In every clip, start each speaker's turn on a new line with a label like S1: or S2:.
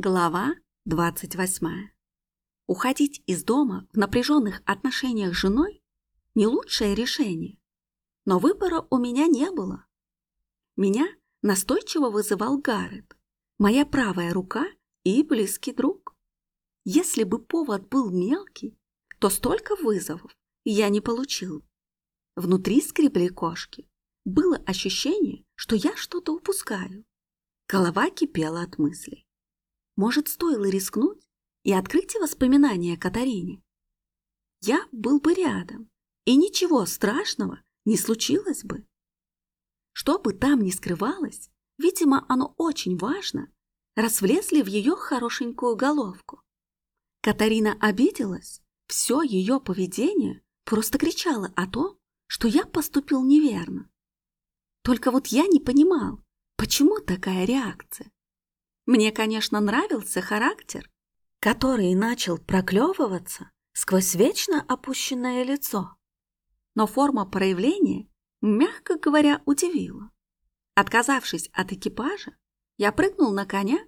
S1: Глава 28. Уходить из дома в напряженных отношениях с женой – не лучшее решение. Но выбора у меня не было. Меня настойчиво вызывал Гаррет, моя правая рука и близкий друг. Если бы повод был мелкий, то столько вызовов я не получил. Внутри скребли кошки. Было ощущение, что я что-то упускаю. Голова кипела от мыслей. Может, стоило рискнуть и открыть воспоминания о Катарине? Я был бы рядом, и ничего страшного не случилось бы. Что бы там ни скрывалось, видимо, оно очень важно, раз влезли в ее хорошенькую головку. Катарина обиделась, все ее поведение просто кричало о том, что я поступил неверно. Только вот я не понимал, почему такая реакция. Мне, конечно, нравился характер, который начал проклевываться сквозь вечно опущенное лицо. Но форма проявления, мягко говоря, удивила. Отказавшись от экипажа, я прыгнул на коня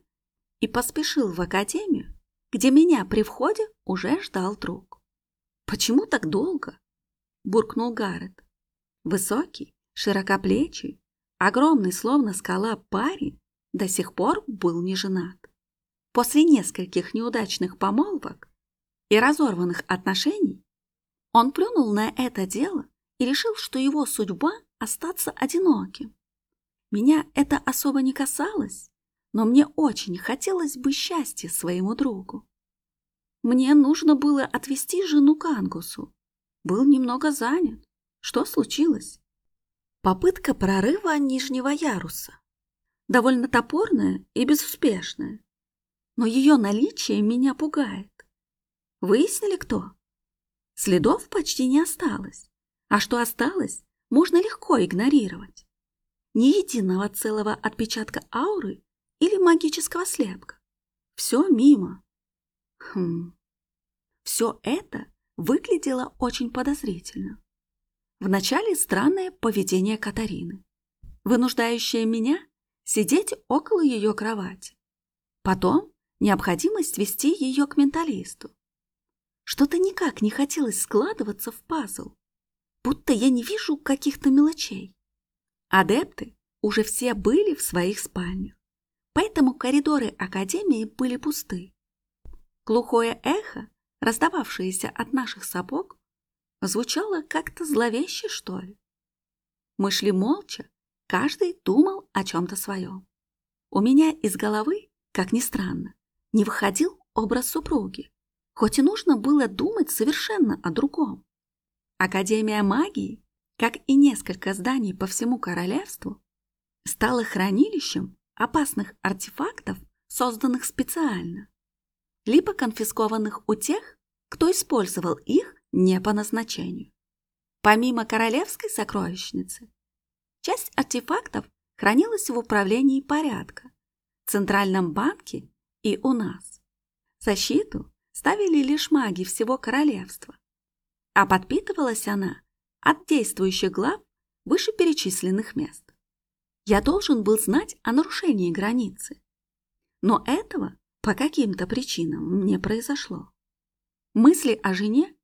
S1: и поспешил в академию, где меня при входе уже ждал друг. «Почему так долго?» – буркнул Гаррет. Высокий, широкоплечий, огромный, словно скала парень до сих пор был не женат. После нескольких неудачных помолвок и разорванных отношений он плюнул на это дело и решил, что его судьба – остаться одиноким. Меня это особо не касалось, но мне очень хотелось бы счастья своему другу. Мне нужно было отвезти жену к Ангусу. Был немного занят. Что случилось? Попытка прорыва нижнего яруса довольно топорная и безуспешная. Но ее наличие меня пугает. Выяснили кто? Следов почти не осталось. А что осталось, можно легко игнорировать. Ни единого целого отпечатка ауры или магического слепка. Все мимо. Хм. Все это выглядело очень подозрительно. Вначале странное поведение Катарины, вынуждающее меня сидеть около ее кровати. Потом необходимость вести ее к менталисту. Что-то никак не хотелось складываться в пазл, будто я не вижу каких-то мелочей. Адепты уже все были в своих спальнях, поэтому коридоры Академии были пусты. Глухое эхо, раздававшееся от наших сапог, звучало как-то зловеще, что ли. Мы шли молча, Каждый думал о чем-то своем. У меня из головы, как ни странно, не выходил образ супруги, хоть и нужно было думать совершенно о другом. Академия магии, как и несколько зданий по всему королевству, стала хранилищем опасных артефактов, созданных специально, либо конфискованных у тех, кто использовал их не по назначению. Помимо королевской сокровищницы, Часть артефактов хранилась в управлении порядка, в Центральном банке и у нас. Защиту ставили лишь маги всего королевства, а подпитывалась она от действующих глав вышеперечисленных мест. Я должен был знать о нарушении границы, но этого по каким-то причинам не произошло. Мысли о жене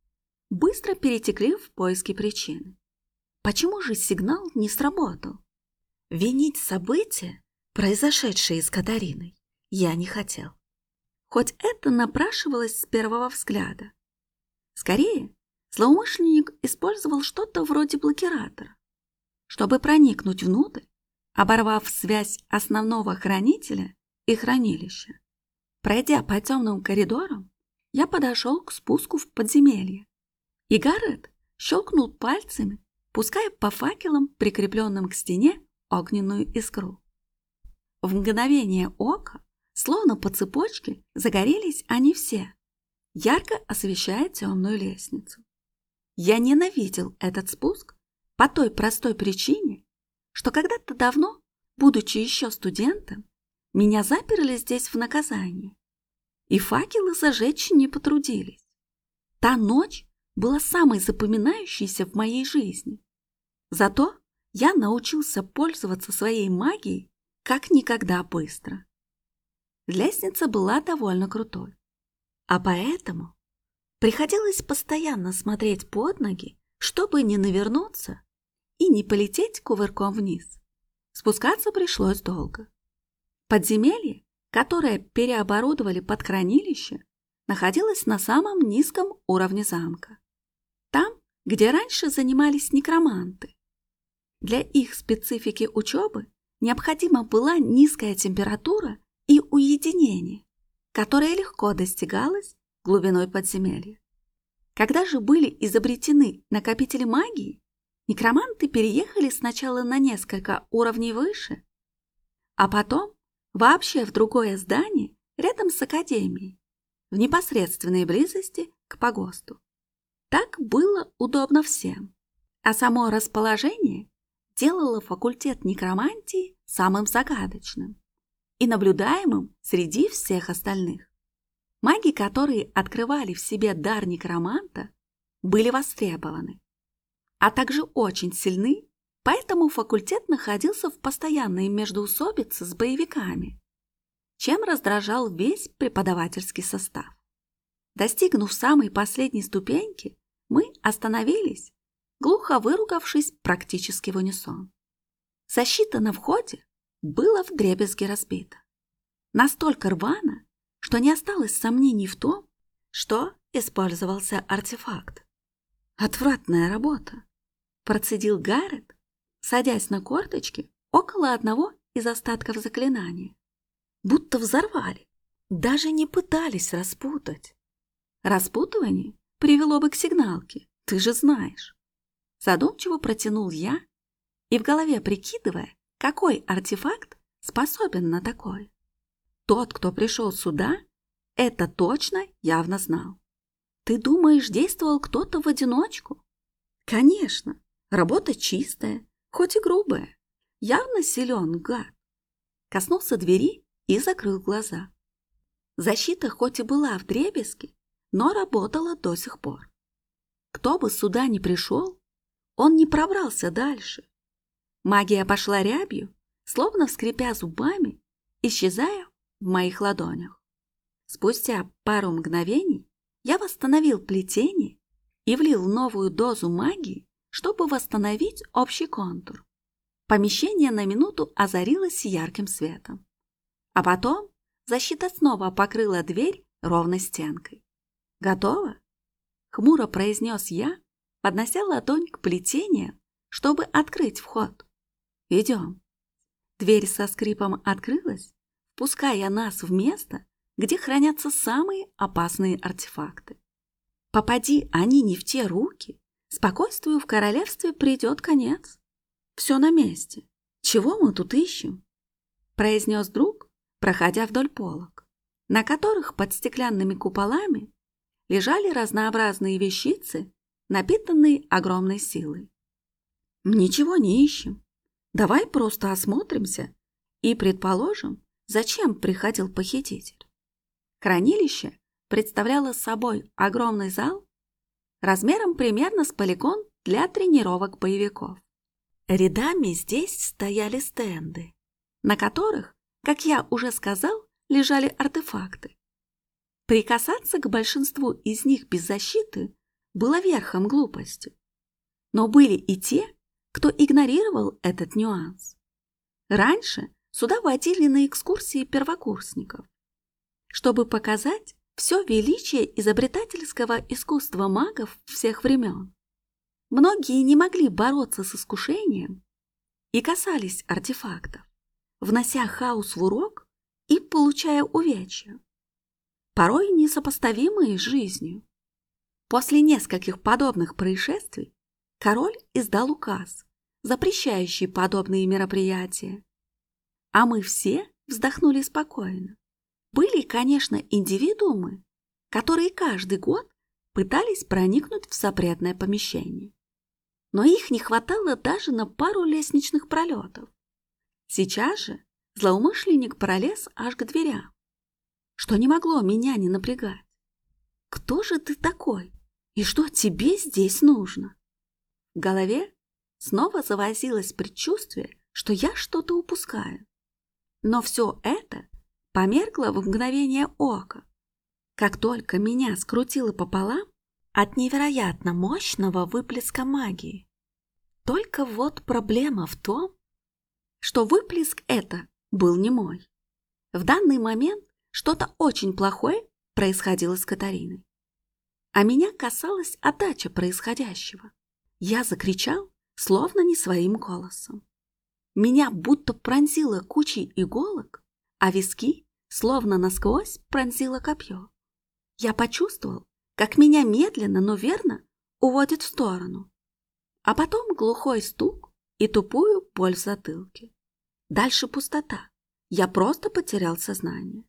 S1: быстро перетекли в поиски причины. Почему же сигнал не сработал? Винить события, произошедшие с Катариной, я не хотел. Хоть это напрашивалось с первого взгляда. Скорее, злоумышленник использовал что-то вроде блокиратора, чтобы проникнуть внутрь, оборвав связь основного хранителя и хранилища. Пройдя по темным коридорам, я подошел к спуску в подземелье. И Гаррет щелкнул пальцами, пуская по факелам, прикрепленным к стене, огненную искру. В мгновение ока, словно по цепочке, загорелись они все, ярко освещая темную лестницу. Я ненавидел этот спуск по той простой причине, что когда-то давно, будучи еще студентом, меня заперли здесь в наказание, и факелы зажечь не потрудились. Та ночь была самой запоминающейся в моей жизни. Зато я научился пользоваться своей магией как никогда быстро. Лестница была довольно крутой. А поэтому приходилось постоянно смотреть под ноги, чтобы не навернуться и не полететь кувырком вниз. Спускаться пришлось долго. Подземелье, которое переоборудовали под хранилище, находилось на самом низком уровне замка. Там, где раньше занимались некроманты. Для их специфики учебы необходима была низкая температура и уединение, которое легко достигалось глубиной подземелья. Когда же были изобретены накопители магии, некроманты переехали сначала на несколько уровней выше, а потом вообще в другое здание рядом с академией, в непосредственной близости к погосту. Так было удобно всем, а само расположение делало факультет некромантии самым загадочным и наблюдаемым среди всех остальных. Маги, которые открывали в себе дар некроманта, были востребованы, а также очень сильны, поэтому факультет находился в постоянной междоусобице с боевиками, чем раздражал весь преподавательский состав. Достигнув самой последней ступеньки, мы остановились, глухо выругавшись практически в унисон. Защита на входе была вдребезги разбита. Настолько рвано, что не осталось сомнений в том, что использовался артефакт. «Отвратная работа», – процедил Гаррет, садясь на корточки около одного из остатков заклинания. Будто взорвали, даже не пытались распутать. Распутывание привело бы к сигналке, ты же знаешь. Задумчиво протянул я и в голове прикидывая, какой артефакт способен на такое. Тот, кто пришел сюда, это точно явно знал. Ты думаешь, действовал кто-то в одиночку? Конечно, работа чистая, хоть и грубая. Явно силен гад. Коснулся двери и закрыл глаза. Защита хоть и была в дребезге, но работала до сих пор. Кто бы сюда ни пришел, он не пробрался дальше. Магия пошла рябью, словно скрипя зубами, исчезая в моих ладонях. Спустя пару мгновений я восстановил плетение и влил новую дозу магии, чтобы восстановить общий контур. Помещение на минуту озарилось ярким светом. А потом защита снова покрыла дверь ровной стенкой. «Готово?» — хмуро произнес я, поднося ладонь к плетению, чтобы открыть вход. «Идем». Дверь со скрипом открылась, впуская нас в место, где хранятся самые опасные артефакты. Попади они не в те руки, спокойствию в королевстве придет конец. Все на месте. Чего мы тут ищем? Произнес друг, проходя вдоль полок, на которых под стеклянными куполами лежали разнообразные вещицы, напитанные огромной силой. Ничего не ищем. Давай просто осмотримся и предположим, зачем приходил похититель. Хранилище представляло собой огромный зал размером примерно с полигон для тренировок боевиков. Рядами здесь стояли стенды, на которых, как я уже сказал, лежали артефакты. Прикасаться к большинству из них без защиты было верхом глупости. Но были и те, кто игнорировал этот нюанс. Раньше сюда водили на экскурсии первокурсников, чтобы показать все величие изобретательского искусства магов всех времен. Многие не могли бороться с искушением и касались артефактов, внося хаос в урок и получая увечья порой несопоставимые с жизнью. После нескольких подобных происшествий король издал указ, запрещающий подобные мероприятия. А мы все вздохнули спокойно. Были, конечно, индивидуумы, которые каждый год пытались проникнуть в запретное помещение. Но их не хватало даже на пару лестничных пролетов. Сейчас же злоумышленник пролез аж к дверям что не могло меня не напрягать. Кто же ты такой? И что тебе здесь нужно? В голове снова завозилось предчувствие, что я что-то упускаю. Но все это померкла в мгновение ока. Как только меня скрутило пополам от невероятно мощного выплеска магии. Только вот проблема в том, что выплеск это был не мой. В данный момент что-то очень плохое происходило с Катариной. А меня касалась отдача происходящего. Я закричал, словно не своим голосом. Меня будто пронзило кучей иголок, а виски словно насквозь пронзило копье. Я почувствовал, как меня медленно, но верно уводит в сторону. А потом глухой стук и тупую боль в затылке. Дальше пустота. Я просто потерял сознание.